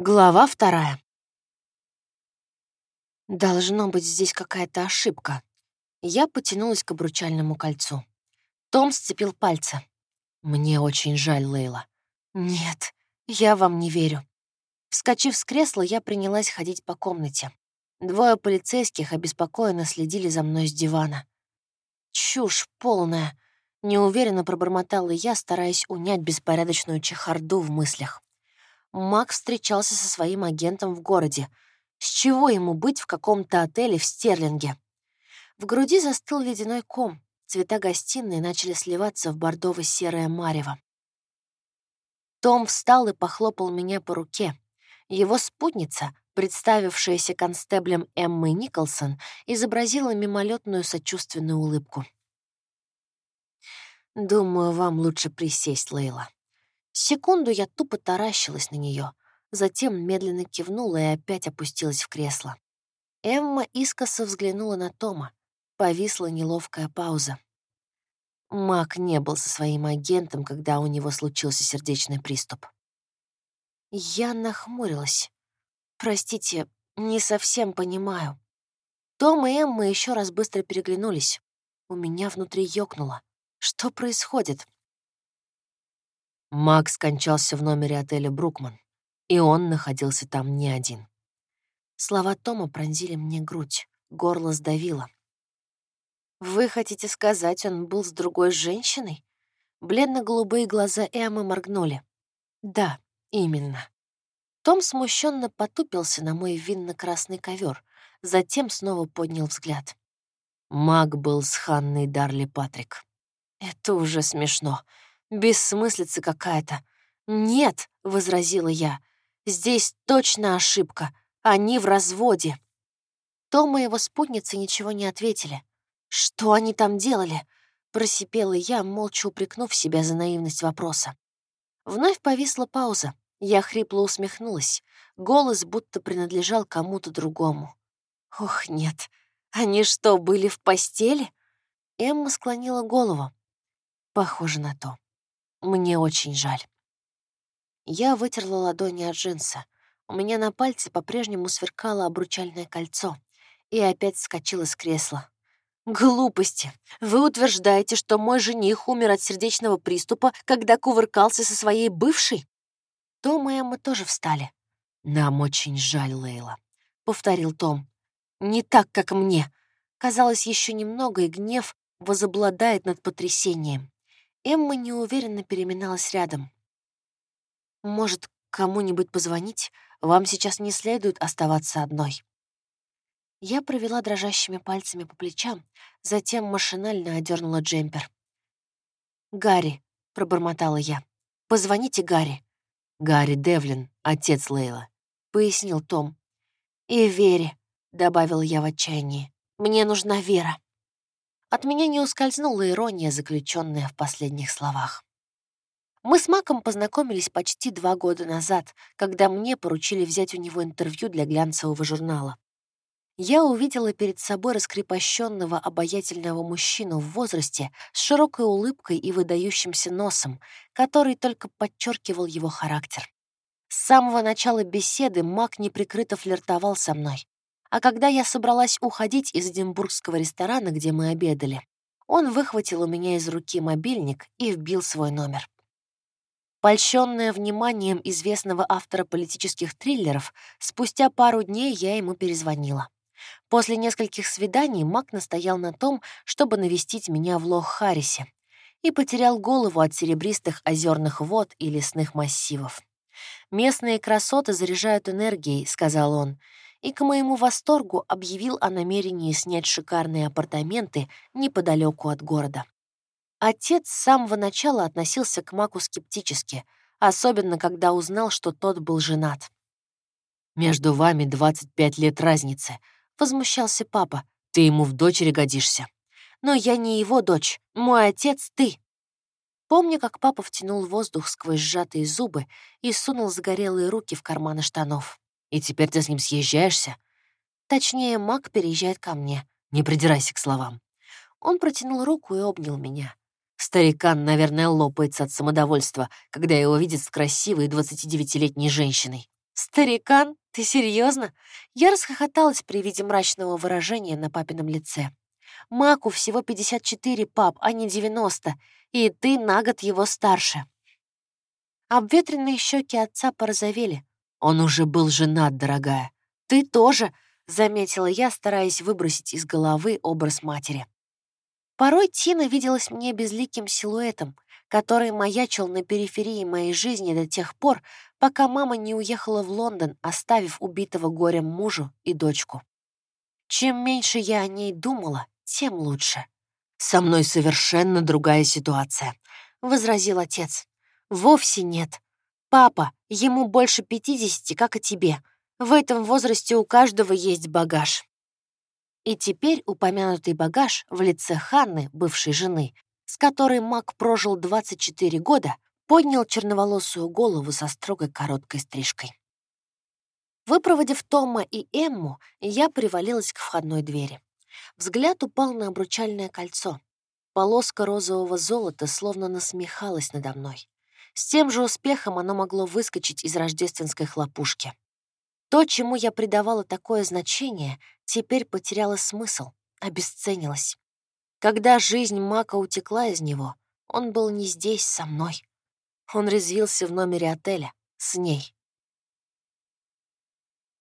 Глава вторая. Должно быть здесь какая-то ошибка. Я потянулась к обручальному кольцу. Том сцепил пальцы. Мне очень жаль, Лейла. Нет, я вам не верю. Вскочив с кресла, я принялась ходить по комнате. Двое полицейских обеспокоенно следили за мной с дивана. Чушь полная. Неуверенно пробормотала я, стараясь унять беспорядочную чехарду в мыслях. Макс встречался со своим агентом в городе. С чего ему быть в каком-то отеле в Стерлинге? В груди застыл ледяной ком. Цвета гостиной начали сливаться в бордово-серое марево. Том встал и похлопал меня по руке. Его спутница, представившаяся констеблем Эммой Николсон, изобразила мимолетную сочувственную улыбку. «Думаю, вам лучше присесть, Лейла», Секунду я тупо таращилась на нее, затем медленно кивнула и опять опустилась в кресло. Эмма искоса взглянула на Тома. Повисла неловкая пауза. Мак не был со своим агентом, когда у него случился сердечный приступ. Я нахмурилась. «Простите, не совсем понимаю». Том и Эмма еще раз быстро переглянулись. У меня внутри ёкнуло. Что происходит? Макс скончался в номере отеля «Брукман», и он находился там не один. Слова Тома пронзили мне грудь, горло сдавило. «Вы хотите сказать, он был с другой женщиной?» Бледно-голубые глаза Эммы моргнули. «Да, именно». Том смущенно потупился на мой винно-красный ковер, затем снова поднял взгляд. Маг был с Ханной Дарли Патрик. «Это уже смешно», Бессмыслица какая-то. «Нет», — возразила я, — «здесь точно ошибка. Они в разводе». Том и его спутницы ничего не ответили. «Что они там делали?» — просипела я, молча упрекнув себя за наивность вопроса. Вновь повисла пауза. Я хрипло усмехнулась. Голос будто принадлежал кому-то другому. «Ох, нет. Они что, были в постели?» Эмма склонила голову. Похоже на то. Мне очень жаль. Я вытерла ладони от джинса. У меня на пальце по-прежнему сверкало обручальное кольцо. И опять вскочила с кресла. «Глупости! Вы утверждаете, что мой жених умер от сердечного приступа, когда кувыркался со своей бывшей?» Том и Эмма тоже встали. «Нам очень жаль, Лейла», — повторил Том. «Не так, как мне». Казалось, еще немного, и гнев возобладает над потрясением. Эмма неуверенно переминалась рядом. «Может, кому-нибудь позвонить? Вам сейчас не следует оставаться одной». Я провела дрожащими пальцами по плечам, затем машинально одернула джемпер. «Гарри», — пробормотала я, — «позвоните Гарри». «Гарри Девлин, отец Лейла», — пояснил Том. «И Вере», — добавила я в отчаянии. «Мне нужна Вера». От меня не ускользнула ирония, заключенная в последних словах. Мы с Маком познакомились почти два года назад, когда мне поручили взять у него интервью для глянцевого журнала. Я увидела перед собой раскрепощенного, обаятельного мужчину в возрасте с широкой улыбкой и выдающимся носом, который только подчеркивал его характер. С самого начала беседы Мак неприкрыто флиртовал со мной. А когда я собралась уходить из Эдинбургского ресторана, где мы обедали, он выхватил у меня из руки мобильник и вбил свой номер. Польщенная вниманием известного автора политических триллеров, спустя пару дней я ему перезвонила. После нескольких свиданий Мак настоял на том, чтобы навестить меня в Лох-Харрисе, и потерял голову от серебристых озерных вод и лесных массивов. «Местные красоты заряжают энергией», — сказал он, и к моему восторгу объявил о намерении снять шикарные апартаменты неподалеку от города. Отец с самого начала относился к Маку скептически, особенно когда узнал, что тот был женат. «Между вами 25 лет разницы», — возмущался папа. «Ты ему в дочери годишься». «Но я не его дочь, мой отец — ты». Помню, как папа втянул воздух сквозь сжатые зубы и сунул загорелые руки в карманы штанов. И теперь ты с ним съезжаешься? Точнее, маг переезжает ко мне. Не придирайся к словам. Он протянул руку и обнял меня. Старикан, наверное, лопается от самодовольства, когда его видит с красивой 29-летней женщиной. «Старикан, ты серьезно? Я расхохоталась при виде мрачного выражения на папином лице. «Маку всего 54, пап, а не 90, и ты на год его старше». Обветренные щеки отца порозовели. «Он уже был женат, дорогая. Ты тоже», — заметила я, стараясь выбросить из головы образ матери. Порой Тина виделась мне безликим силуэтом, который маячил на периферии моей жизни до тех пор, пока мама не уехала в Лондон, оставив убитого горем мужу и дочку. Чем меньше я о ней думала, тем лучше. «Со мной совершенно другая ситуация», — возразил отец. «Вовсе нет. Папа, ему больше пятидесяти, как и тебе. В этом возрасте у каждого есть багаж». И теперь упомянутый багаж в лице Ханны, бывшей жены, с которой Мак прожил 24 года, поднял черноволосую голову со строгой короткой стрижкой. Выпроводив Тома и Эмму, я привалилась к входной двери. Взгляд упал на обручальное кольцо. Полоска розового золота словно насмехалась надо мной. С тем же успехом оно могло выскочить из рождественской хлопушки. То, чему я придавала такое значение, теперь потеряло смысл, обесценилось. Когда жизнь Мака утекла из него, он был не здесь со мной. Он резвился в номере отеля, с ней.